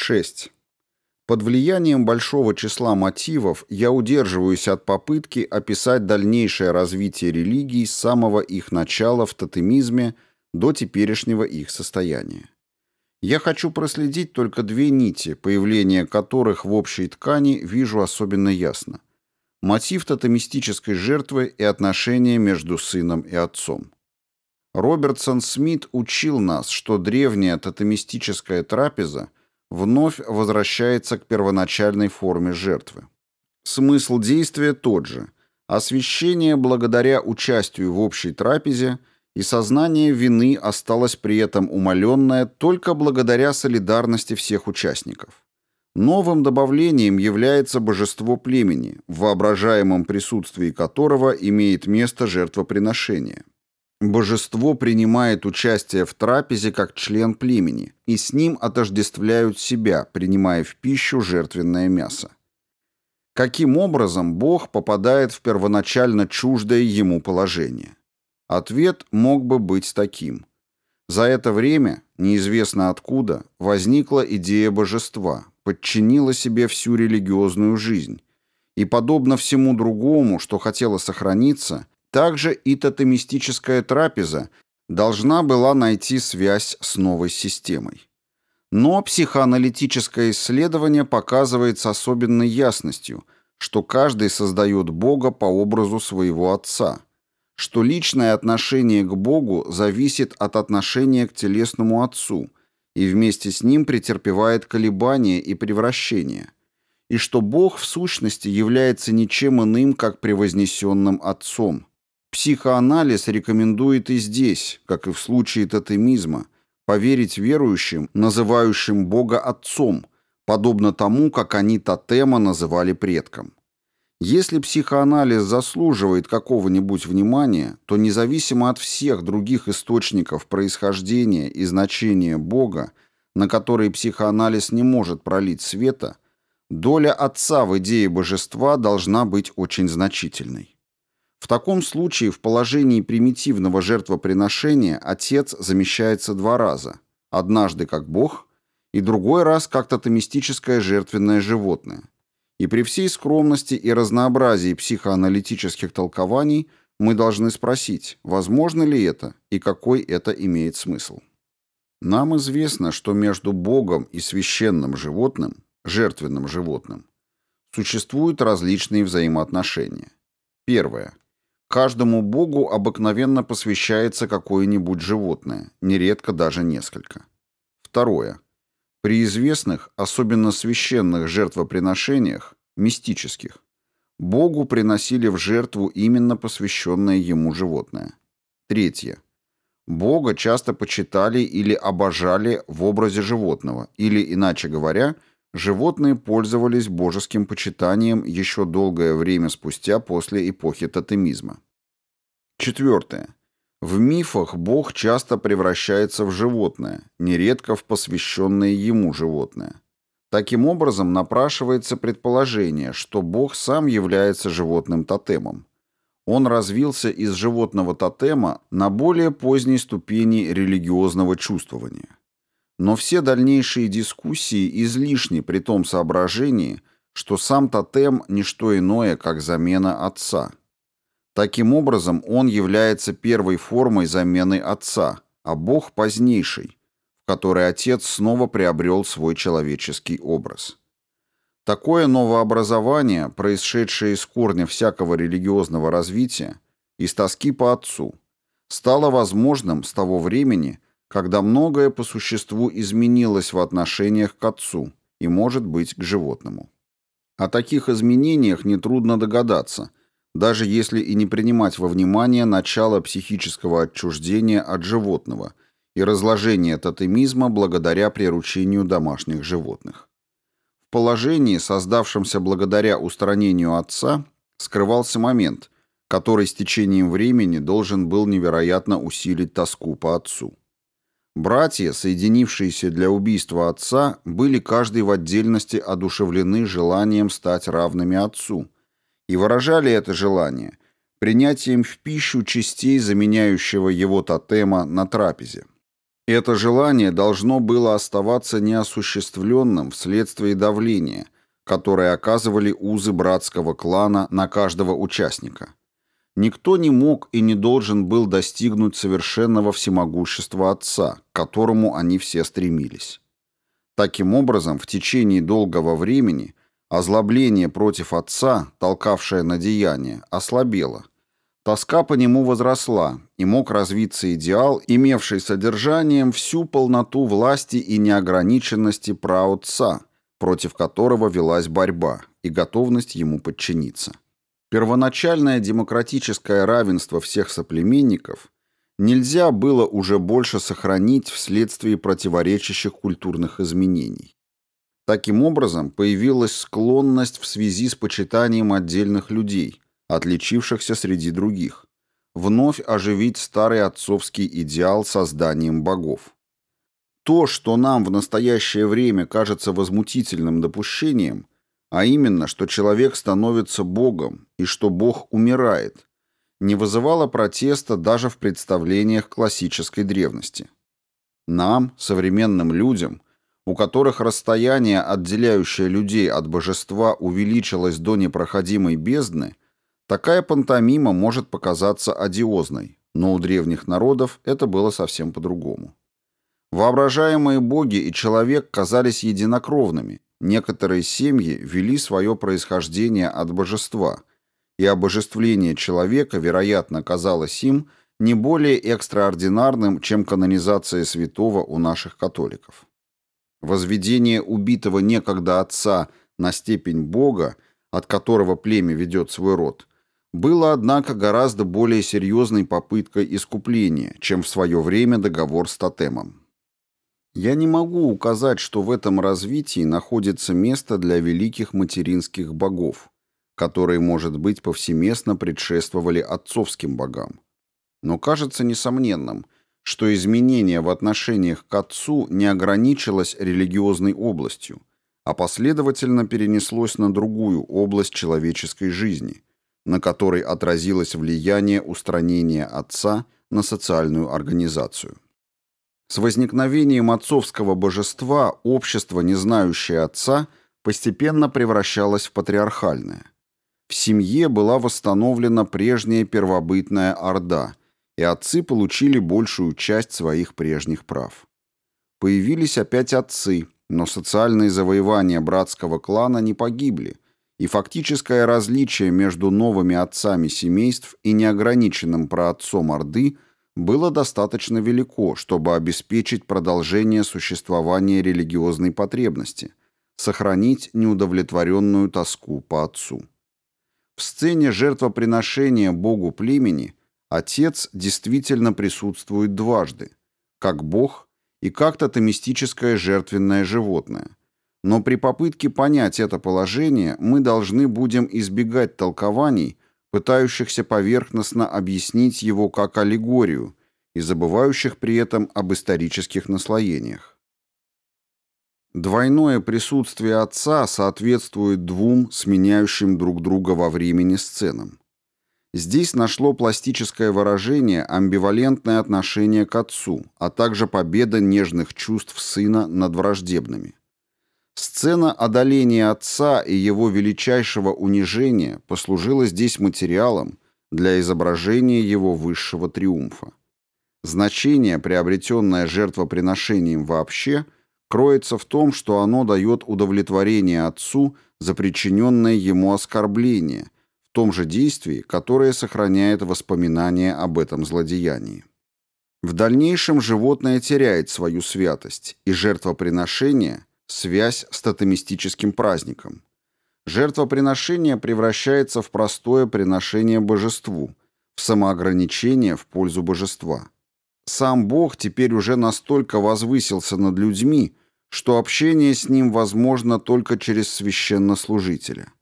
6. Под влиянием большого числа мотивов я удерживаюсь от попытки описать дальнейшее развитие религий с самого их начала в тотемизме до теперешнего их состояния. Я хочу проследить только две нити, появление которых в общей ткани вижу особенно ясно. Мотив тотемистической жертвы и отношения между сыном и отцом. Робертсон Смит учил нас, что древняя тотемистическая трапеза – вновь возвращается к первоначальной форме жертвы. Смысл действия тот же – освящение благодаря участию в общей трапезе и сознание вины осталось при этом умаленное только благодаря солидарности всех участников. Новым добавлением является божество племени, в воображаемом присутствии которого имеет место жертвоприношение. Божество принимает участие в трапезе как член племени, и с ним отождествляют себя, принимая в пищу жертвенное мясо. Каким образом Бог попадает в первоначально чуждое ему положение? Ответ мог бы быть таким. За это время, неизвестно откуда, возникла идея божества, подчинила себе всю религиозную жизнь, и, подобно всему другому, что хотело сохраниться, также и тотемистическая трапеза должна была найти связь с новой системой. Но психоаналитическое исследование показывает с особенной ясностью, что каждый создает Бога по образу своего отца, что личное отношение к Богу зависит от отношения к телесному отцу и вместе с ним претерпевает колебания и превращения, и что Бог в сущности является ничем иным, как превознесенным отцом – Психоанализ рекомендует и здесь, как и в случае тотемизма, поверить верующим, называющим Бога Отцом, подобно тому, как они тотема называли предком. Если психоанализ заслуживает какого-нибудь внимания, то независимо от всех других источников происхождения и значения Бога, на которые психоанализ не может пролить света, доля Отца в идее божества должна быть очень значительной. В таком случае в положении примитивного жертвоприношения отец замещается два раза. Однажды как бог, и другой раз как тотемистическое жертвенное животное. И при всей скромности и разнообразии психоаналитических толкований мы должны спросить, возможно ли это и какой это имеет смысл. Нам известно, что между Богом и священным животным, жертвенным животным, существуют различные взаимоотношения. Первое. Каждому богу обыкновенно посвящается какое-нибудь животное, нередко даже несколько. Второе. При известных, особенно священных жертвоприношениях, мистических, Богу приносили в жертву именно посвященное ему животное. Третье. Бога часто почитали или обожали в образе животного, или, иначе говоря, животные пользовались божеским почитанием еще долгое время спустя после эпохи тотемизма. Четвертое. В мифах Бог часто превращается в животное, нередко в посвященное ему животное. Таким образом, напрашивается предположение, что Бог сам является животным тотемом. Он развился из животного тотема на более поздней ступени религиозного чувствования. Но все дальнейшие дискуссии излишни при том соображении, что сам тотем – не что иное, как замена отца. Таким образом, он является первой формой замены отца, а Бог – позднейшей, в которой отец снова приобрел свой человеческий образ. Такое новообразование, происшедшее из корня всякого религиозного развития, из тоски по отцу, стало возможным с того времени – когда многое по существу изменилось в отношениях к отцу и, может быть, к животному. О таких изменениях нетрудно догадаться, даже если и не принимать во внимание начало психического отчуждения от животного и разложения тотемизма благодаря приручению домашних животных. В положении, создавшемся благодаря устранению отца, скрывался момент, который с течением времени должен был невероятно усилить тоску по отцу. Братья, соединившиеся для убийства отца, были каждый в отдельности одушевлены желанием стать равными отцу и выражали это желание принятием в пищу частей заменяющего его тотема на трапезе. Это желание должно было оставаться неосуществленным вследствие давления, которое оказывали узы братского клана на каждого участника. Никто не мог и не должен был достигнуть совершенного всемогущества отца, к которому они все стремились. Таким образом, в течение долгого времени озлобление против отца, толкавшее на деяние, ослабело. Тоска по нему возросла, и мог развиться идеал, имевший содержанием всю полноту власти и неограниченности праотца, против которого велась борьба, и готовность ему подчиниться. Первоначальное демократическое равенство всех соплеменников нельзя было уже больше сохранить вследствие противоречащих культурных изменений. Таким образом, появилась склонность в связи с почитанием отдельных людей, отличившихся среди других, вновь оживить старый отцовский идеал созданием богов. То, что нам в настоящее время кажется возмутительным допущением, а именно, что человек становится богом и что бог умирает – не вызывало протеста даже в представлениях классической древности. Нам, современным людям, у которых расстояние, отделяющее людей от божества, увеличилось до непроходимой бездны, такая пантомима может показаться одиозной, но у древних народов это было совсем по-другому. Воображаемые боги и человек казались единокровными, некоторые семьи вели свое происхождение от божества – и обожествление человека, вероятно, казалось им не более экстраординарным, чем канонизация святого у наших католиков. Возведение убитого некогда отца на степень Бога, от которого племя ведет свой род, было, однако, гораздо более серьезной попыткой искупления, чем в свое время договор с тотемом. Я не могу указать, что в этом развитии находится место для великих материнских богов, которые, может быть, повсеместно предшествовали отцовским богам. Но кажется несомненным, что изменение в отношениях к отцу не ограничилось религиозной областью, а последовательно перенеслось на другую область человеческой жизни, на которой отразилось влияние устранения отца на социальную организацию. С возникновением отцовского божества общество, не знающее отца, постепенно превращалось в патриархальное. В семье была восстановлена прежняя первобытная орда, и отцы получили большую часть своих прежних прав. Появились опять отцы, но социальные завоевания братского клана не погибли, и фактическое различие между новыми отцами семейств и неограниченным праотцом Орды было достаточно велико, чтобы обеспечить продолжение существования религиозной потребности, сохранить неудовлетворенную тоску по отцу. В сцене жертвоприношения богу племени отец действительно присутствует дважды, как бог и как тотемистическое жертвенное животное. Но при попытке понять это положение мы должны будем избегать толкований, пытающихся поверхностно объяснить его как аллегорию и забывающих при этом об исторических наслоениях. Двойное присутствие отца соответствует двум сменяющим друг друга во времени сценам. Здесь нашло пластическое выражение амбивалентное отношение к отцу, а также победа нежных чувств сына над враждебными. Сцена одоления отца и его величайшего унижения послужила здесь материалом для изображения его высшего триумфа. Значение, приобретенное жертвоприношением вообще – кроется в том, что оно дает удовлетворение отцу за причиненное ему оскорбление, в том же действии, которое сохраняет воспоминания об этом злодеянии. В дальнейшем животное теряет свою святость, и жертвоприношение – связь с тотемистическим праздником. Жертвоприношение превращается в простое приношение божеству, в самоограничение в пользу божества. Сам Бог теперь уже настолько возвысился над людьми, что общение с ним возможно только через священнослужителя.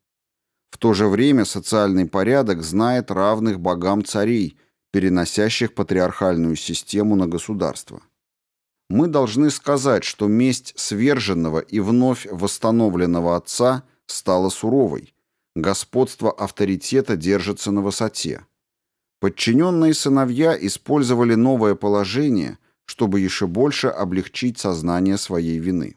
В то же время социальный порядок знает равных богам царей, переносящих патриархальную систему на государство. Мы должны сказать, что месть сверженного и вновь восстановленного отца стала суровой, господство авторитета держится на высоте. Подчиненные сыновья использовали новое положение – чтобы еще больше облегчить сознание своей вины.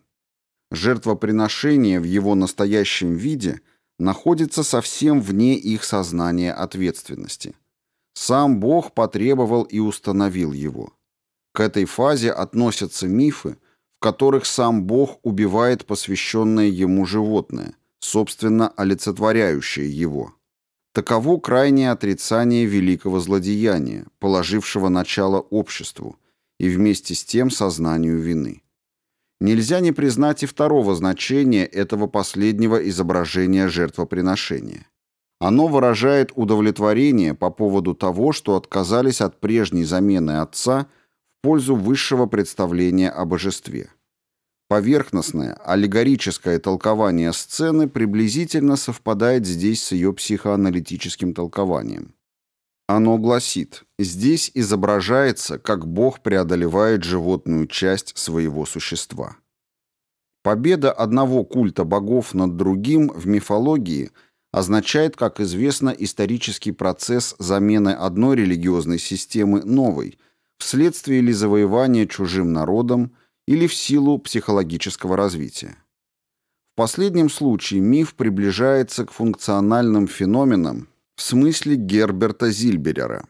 Жертвоприношение в его настоящем виде находится совсем вне их сознания ответственности. Сам Бог потребовал и установил его. К этой фазе относятся мифы, в которых сам Бог убивает посвященное ему животное, собственно, олицетворяющее его. Таково крайнее отрицание великого злодеяния, положившего начало обществу, и вместе с тем сознанию вины. Нельзя не признать и второго значения этого последнего изображения жертвоприношения. Оно выражает удовлетворение по поводу того, что отказались от прежней замены отца пользу высшего представления о божестве. Поверхностное, аллегорическое толкование сцены приблизительно совпадает здесь с ее психоаналитическим толкованием. Оно гласит, здесь изображается, как Бог преодолевает животную часть своего существа. Победа одного культа богов над другим в мифологии означает, как известно, исторический процесс замены одной религиозной системы новой, вследствие ли завоевания чужим народом или в силу психологического развития. В последнем случае миф приближается к функциональным феноменам, в смысле Герберта Зильберера.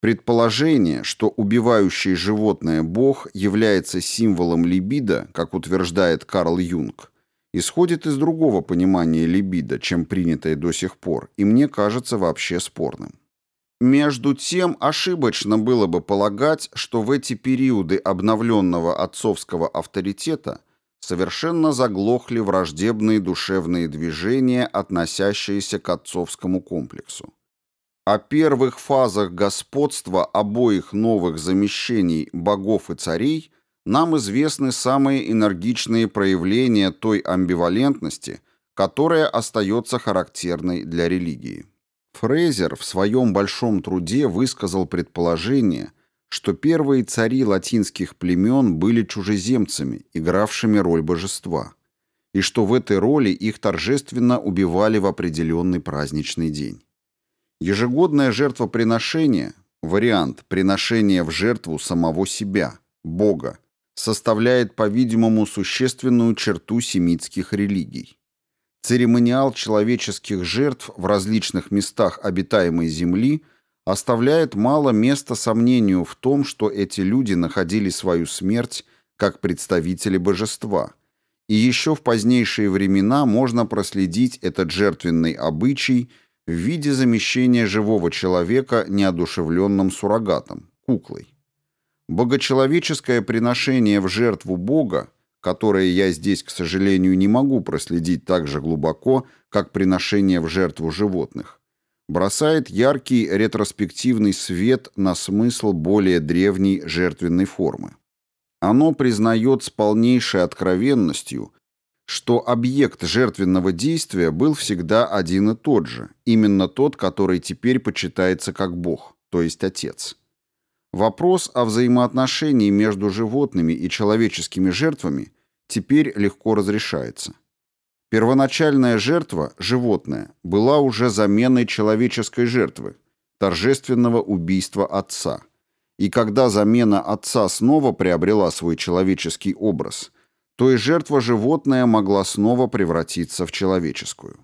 Предположение, что убивающий животное бог является символом либидо, как утверждает Карл Юнг, исходит из другого понимания либидо, чем принятое до сих пор, и мне кажется вообще спорным. Между тем, ошибочно было бы полагать, что в эти периоды обновленного отцовского авторитета совершенно заглохли враждебные душевные движения, относящиеся к отцовскому комплексу. О первых фазах господства обоих новых замещений богов и царей нам известны самые энергичные проявления той амбивалентности, которая остается характерной для религии. Фрейзер в своем большом труде высказал предположение, что первые цари латинских племен были чужеземцами, игравшими роль божества, и что в этой роли их торжественно убивали в определенный праздничный день. Ежегодное жертвоприношение, вариант приношения в жертву самого себя, Бога, составляет, по-видимому, существенную черту семитских религий. Церемониал человеческих жертв в различных местах обитаемой земли – оставляет мало места сомнению в том, что эти люди находили свою смерть как представители божества. И еще в позднейшие времена можно проследить этот жертвенный обычай в виде замещения живого человека неодушевленным суррогатом, куклой. Богочеловеческое приношение в жертву Бога, которое я здесь, к сожалению, не могу проследить так же глубоко, как приношение в жертву животных, бросает яркий ретроспективный свет на смысл более древней жертвенной формы. Оно признает с полнейшей откровенностью, что объект жертвенного действия был всегда один и тот же, именно тот, который теперь почитается как Бог, то есть Отец. Вопрос о взаимоотношении между животными и человеческими жертвами теперь легко разрешается. Первоначальная жертва, животное, была уже заменой человеческой жертвы, торжественного убийства отца. И когда замена отца снова приобрела свой человеческий образ, то и жертва животное могла снова превратиться в человеческую.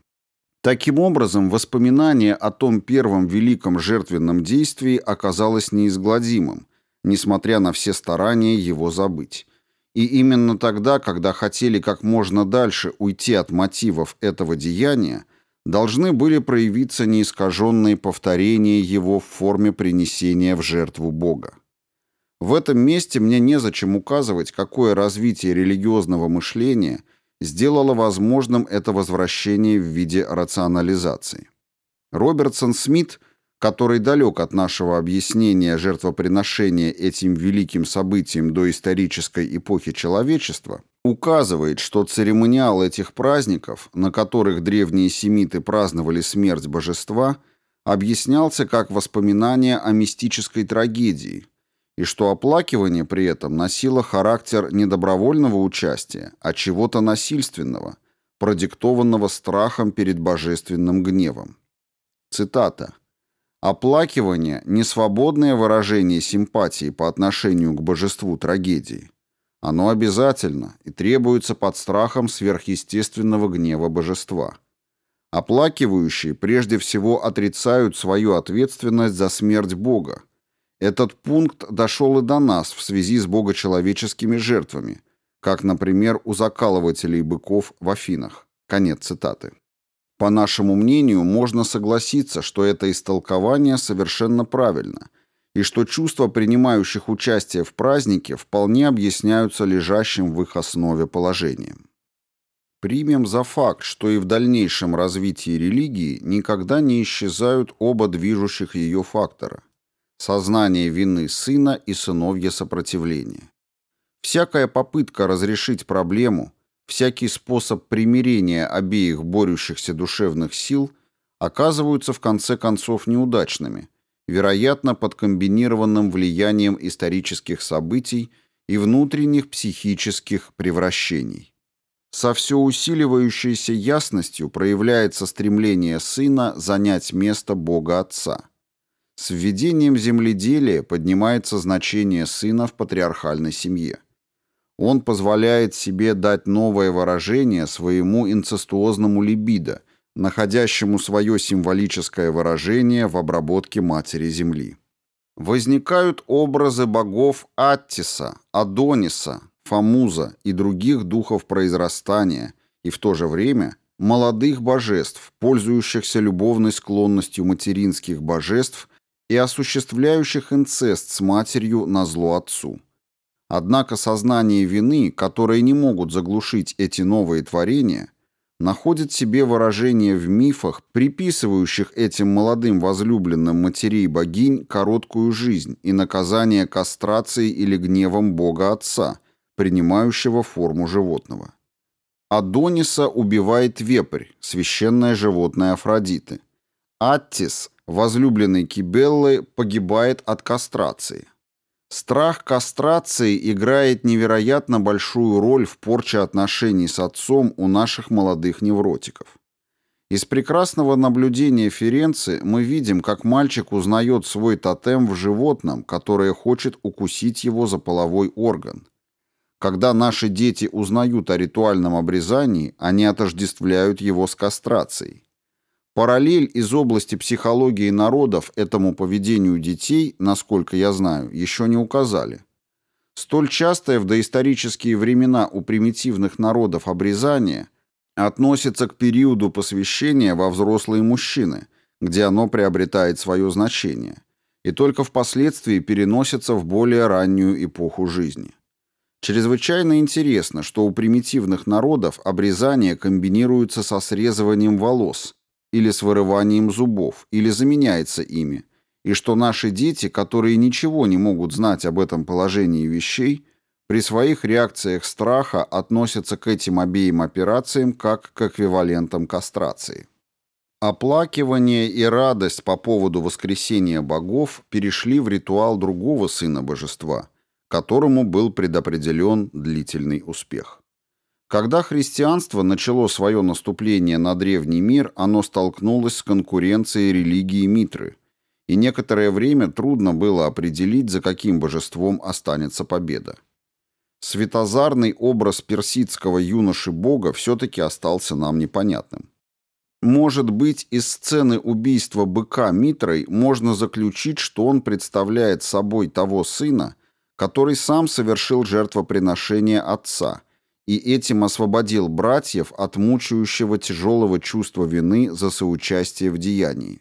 Таким образом, воспоминание о том первом великом жертвенном действии оказалось неизгладимым, несмотря на все старания его забыть. И именно тогда, когда хотели как можно дальше уйти от мотивов этого деяния, должны были проявиться неискаженные повторения его в форме принесения в жертву Бога. В этом месте мне незачем указывать, какое развитие религиозного мышления сделало возможным это возвращение в виде рационализации. Робертсон Смит – который далек от нашего объяснения жертвоприношения этим великим событием до исторической эпохи человечества, указывает, что церемониал этих праздников, на которых древние семиты праздновали смерть божества, объяснялся как воспоминание о мистической трагедии, и что оплакивание при этом носило характер не добровольного участия, а чего-то насильственного, продиктованного страхом перед божественным гневом. Цитата. Оплакивание – не свободное выражение симпатии по отношению к божеству трагедии. Оно обязательно и требуется под страхом сверхъестественного гнева божества. Оплакивающие прежде всего отрицают свою ответственность за смерть Бога. Этот пункт дошел и до нас в связи с богочеловеческими жертвами, как, например, у закалывателей быков в Афинах. Конец цитаты. По нашему мнению, можно согласиться, что это истолкование совершенно правильно, и что чувства принимающих участие в празднике вполне объясняются лежащим в их основе положением. Примем за факт, что и в дальнейшем развитии религии никогда не исчезают оба движущих ее фактора – сознание вины сына и сыновье сопротивления. Всякая попытка разрешить проблему – всякий способ примирения обеих борющихся душевных сил оказываются в конце концов неудачными, вероятно, под комбинированным влиянием исторических событий и внутренних психических превращений. Со все усиливающейся ясностью проявляется стремление сына занять место Бога Отца. С введением земледелия поднимается значение сына в патриархальной семье. Он позволяет себе дать новое выражение своему инцестуозному либидо, находящему свое символическое выражение в обработке матери Земли. Возникают образы богов Аттиса, Адониса, Фамуза и других духов произрастания, и в то же время молодых божеств, пользующихся любовной склонностью материнских божеств и осуществляющих инцест с матерью на зло отцу. Однако сознание вины, которое не могут заглушить эти новые творения, находит себе выражение в мифах, приписывающих этим молодым возлюбленным матерей богинь короткую жизнь и наказание кастрацией или гневом бога отца, принимающего форму животного. Адониса убивает вепрь, священное животное Афродиты. Аттис, возлюбленный Кибеллы, погибает от кастрации. Страх кастрации играет невероятно большую роль в порче отношений с отцом у наших молодых невротиков. Из прекрасного наблюдения Ференци мы видим, как мальчик узнает свой тотем в животном, которое хочет укусить его за половой орган. Когда наши дети узнают о ритуальном обрезании, они отождествляют его с кастрацией. Параллель из области психологии народов этому поведению детей, насколько я знаю, еще не указали. Столь частое в доисторические времена у примитивных народов обрезание относится к периоду посвящения во взрослые мужчины, где оно приобретает свое значение, и только впоследствии переносится в более раннюю эпоху жизни. Чрезвычайно интересно, что у примитивных народов обрезание комбинируется со срезыванием волос – или с вырыванием зубов, или заменяется ими, и что наши дети, которые ничего не могут знать об этом положении вещей, при своих реакциях страха относятся к этим обеим операциям как к эквивалентам кастрации. Оплакивание и радость по поводу воскресения богов перешли в ритуал другого сына божества, которому был предопределен длительный успех. Когда христианство начало свое наступление на древний мир, оно столкнулось с конкуренцией религии Митры, и некоторое время трудно было определить, за каким божеством останется победа. Светозарный образ персидского юноши-бога все-таки остался нам непонятным. Может быть, из сцены убийства быка Митрой можно заключить, что он представляет собой того сына, который сам совершил жертвоприношение отца – и этим освободил братьев от мучающего тяжелого чувства вины за соучастие в деянии.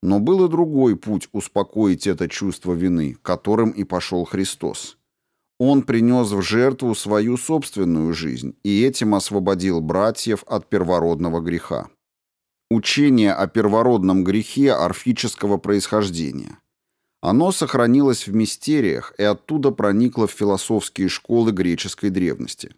Но был и другой путь успокоить это чувство вины, которым и пошел Христос. Он принес в жертву свою собственную жизнь и этим освободил братьев от первородного греха. Учение о первородном грехе орфического происхождения. Оно сохранилось в мистериях и оттуда проникло в философские школы греческой древности.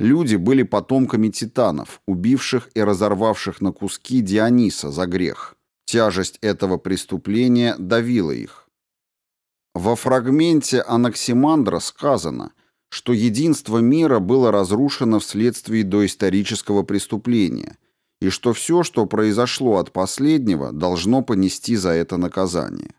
Люди были потомками титанов, убивших и разорвавших на куски Диониса за грех. Тяжесть этого преступления давила их. Во фрагменте Анаксимандра сказано, что единство мира было разрушено вследствие доисторического преступления, и что все, что произошло от последнего, должно понести за это наказание.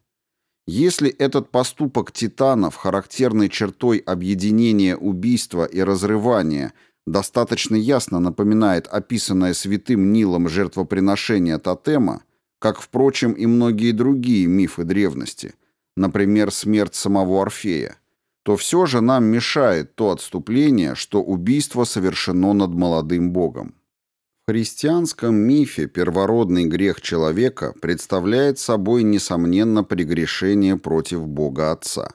Если этот поступок титанов, характерной чертой объединения убийства и разрывания, достаточно ясно напоминает описанное святым Нилом жертвоприношение тотема, как, впрочем, и многие другие мифы древности, например, смерть самого Орфея, то все же нам мешает то отступление, что убийство совершено над молодым богом. В христианском мифе первородный грех человека представляет собой, несомненно, прегрешение против Бога Отца.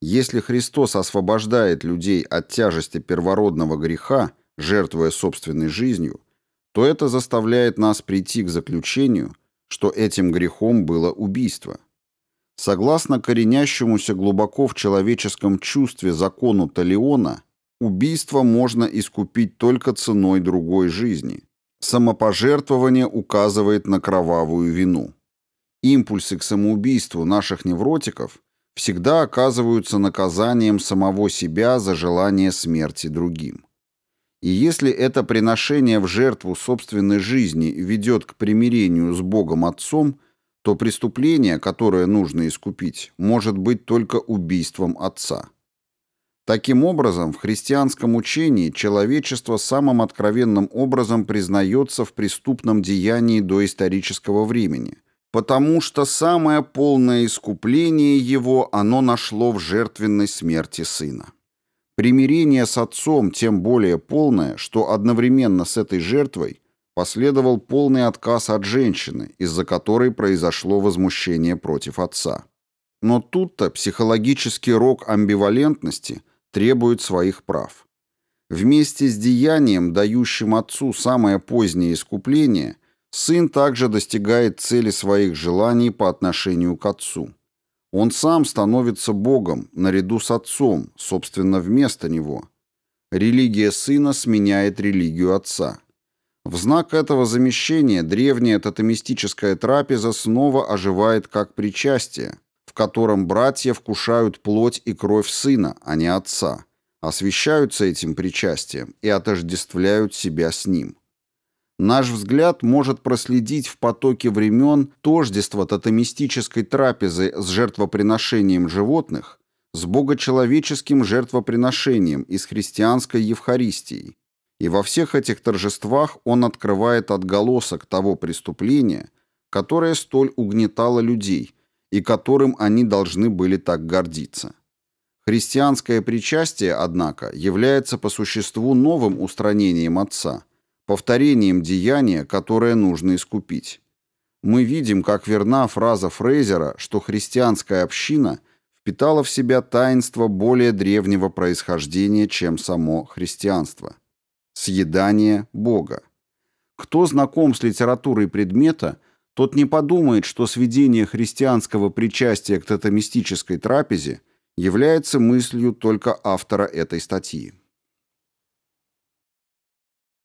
Если Христос освобождает людей от тяжести первородного греха, жертвуя собственной жизнью, то это заставляет нас прийти к заключению, что этим грехом было убийство. Согласно коренящемуся глубоко в человеческом чувстве закону Талиона, убийство можно искупить только ценой другой жизни. Самопожертвование указывает на кровавую вину. Импульсы к самоубийству наших невротиков всегда оказываются наказанием самого себя за желание смерти другим. И если это приношение в жертву собственной жизни ведет к примирению с Богом Отцом – то преступление, которое нужно искупить, может быть только убийством отца. Таким образом, в христианском учении человечество самым откровенным образом признается в преступном деянии до исторического времени, потому что самое полное искупление его оно нашло в жертвенной смерти сына. Примирение с отцом тем более полное, что одновременно с этой жертвой Последовал полный отказ от женщины, из-за которой произошло возмущение против отца. Но тут-то психологический рок амбивалентности требует своих прав. Вместе с деянием, дающим отцу самое позднее искупление, сын также достигает цели своих желаний по отношению к отцу. Он сам становится Богом наряду с отцом, собственно, вместо него. Религия сына сменяет религию отца – в знак этого замещения древняя тотемистическая трапеза снова оживает как причастие, в котором братья вкушают плоть и кровь сына, а не отца, освящаются этим причастием и отождествляют себя с ним. Наш взгляд может проследить в потоке времен тождество тотемистической трапезы с жертвоприношением животных с богочеловеческим жертвоприношением и с христианской Евхаристией, и во всех этих торжествах он открывает отголосок того преступления, которое столь угнетало людей и которым они должны были так гордиться. Христианское причастие, однако, является по существу новым устранением Отца, повторением деяния, которое нужно искупить. Мы видим, как верна фраза Фрейзера, что христианская община впитала в себя таинство более древнего происхождения, чем само христианство съедание Бога. Кто знаком с литературой предмета, тот не подумает, что сведение христианского причастия к тотемистической трапезе является мыслью только автора этой статьи.